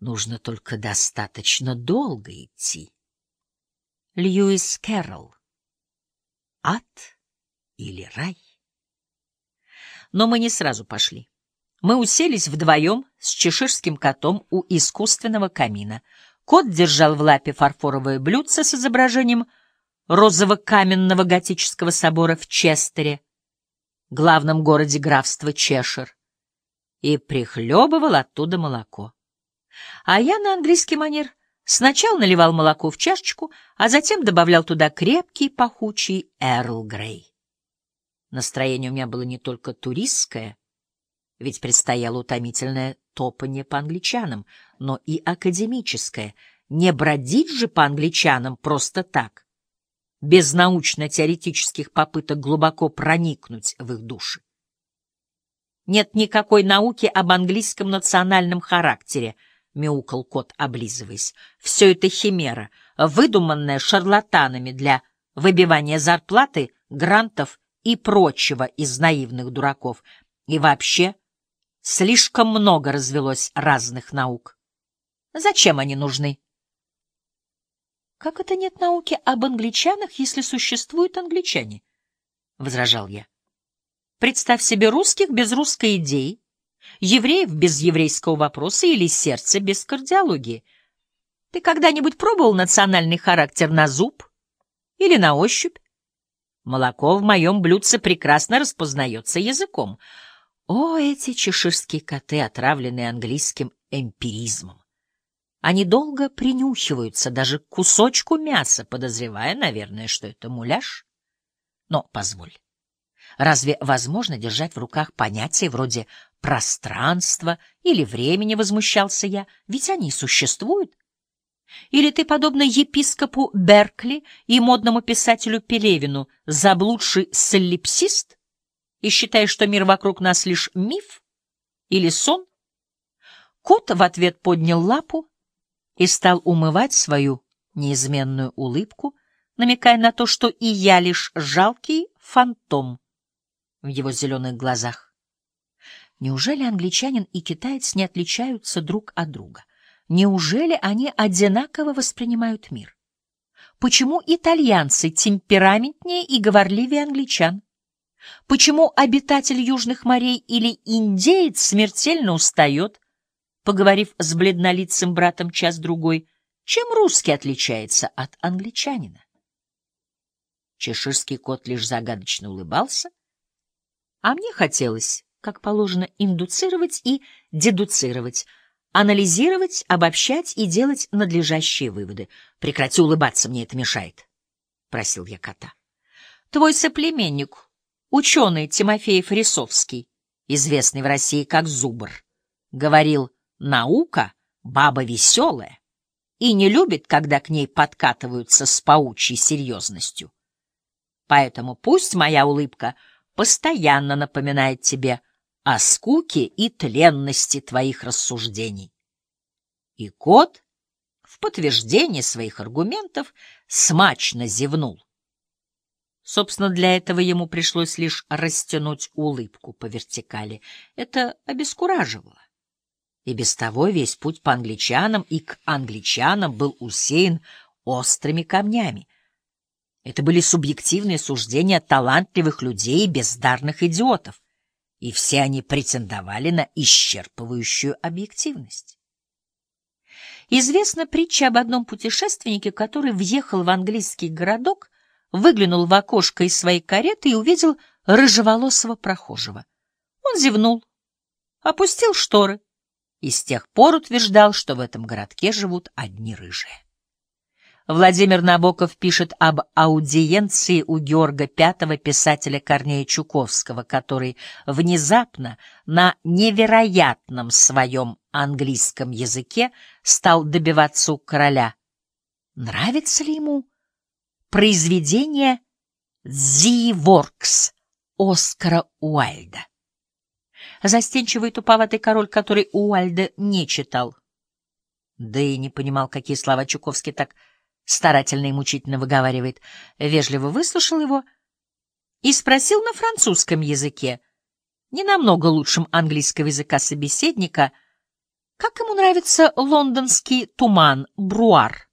Нужно только достаточно долго идти. Льюис Кэрролл. Ад или рай? Но мы не сразу пошли. Мы уселись вдвоем с чеширским котом у искусственного камина. Кот держал в лапе фарфоровое блюдце с изображением розово-каменного готического собора в Честере, главном городе графства Чешир, и прихлебывал оттуда молоко. А я на английский манер сначала наливал молоко в чашечку, а затем добавлял туда крепкий пахучий Эрл Грей. Настроение у меня было не только туристское, ведь предстояло утомительное топанье по англичанам, но и академическое. Не бродить же по англичанам просто так, без научно-теоретических попыток глубоко проникнуть в их души. Нет никакой науки об английском национальном характере, — мяукал кот, облизываясь. Все это химера, выдуманная шарлатанами для выбивания зарплаты, грантов и прочего из наивных дураков. И вообще, слишком много развелось разных наук. Зачем они нужны? Как это нет науки об англичанах, если существуют англичане? — возражал я. Представь себе русских без русской идеи, евреев без еврейского вопроса или сердца без кардиологии. Ты когда-нибудь пробовал национальный характер на зуб или на ощупь? Молоко в моем блюдце прекрасно распознается языком. О, эти чеширские коты, отравленные английским эмпиризмом! Они долго принюхиваются даже к кусочку мяса, подозревая, наверное, что это муляж. Но позволь, разве возможно держать в руках понятия вроде пространства или времени, возмущался я, ведь они существуют? Или ты, подобно епископу Беркли и модному писателю Пелевину, заблудший солипсист и считаешь, что мир вокруг нас лишь миф или сон? Кот в ответ поднял лапу и стал умывать свою неизменную улыбку, намекая на то, что и я лишь жалкий фантом в его зеленых глазах. Неужели англичанин и китаец не отличаются друг от друга? Неужели они одинаково воспринимают мир? Почему итальянцы темпераментнее и говорливее англичан? Почему обитатель южных морей или индеец смертельно устает, поговорив с бледнолицым братом час-другой, чем русский отличается от англичанина? Чеширский кот лишь загадочно улыбался, а мне хотелось, как положено, индуцировать и дедуцировать — анализировать, обобщать и делать надлежащие выводы. Прекрати улыбаться, мне это мешает, — просил я кота. Твой соплеменник, ученый Тимофеев Рисовский, известный в России как Зубр, говорил, наука — баба веселая и не любит, когда к ней подкатываются с паучьей серьезностью. Поэтому пусть моя улыбка постоянно напоминает тебе — о скуке и тленности твоих рассуждений. И кот в подтверждение своих аргументов смачно зевнул. Собственно, для этого ему пришлось лишь растянуть улыбку по вертикали. Это обескураживало. И без того весь путь по англичанам и к англичанам был усеян острыми камнями. Это были субъективные суждения талантливых людей и бездарных идиотов и все они претендовали на исчерпывающую объективность. Известна притча об одном путешественнике, который въехал в английский городок, выглянул в окошко из своей кареты и увидел рыжеволосого прохожего. Он зевнул, опустил шторы и с тех пор утверждал, что в этом городке живут одни рыжие. Владимир Набоков пишет об аудиенции у Георга V писателя Корнея Чуковского, который внезапно на невероятном своем английском языке стал добиваться у короля. Нравится ли ему произведение «The Works» Оскара Уайльда? Застенчивый туповатый король, который Уайльда не читал, да и не понимал, какие слова Чуковский так старательно и мучительно выговаривает, вежливо выслушал его и спросил на французском языке, не намного лучшем английского языка собеседника, Как ему нравится лондонский туман, бруар?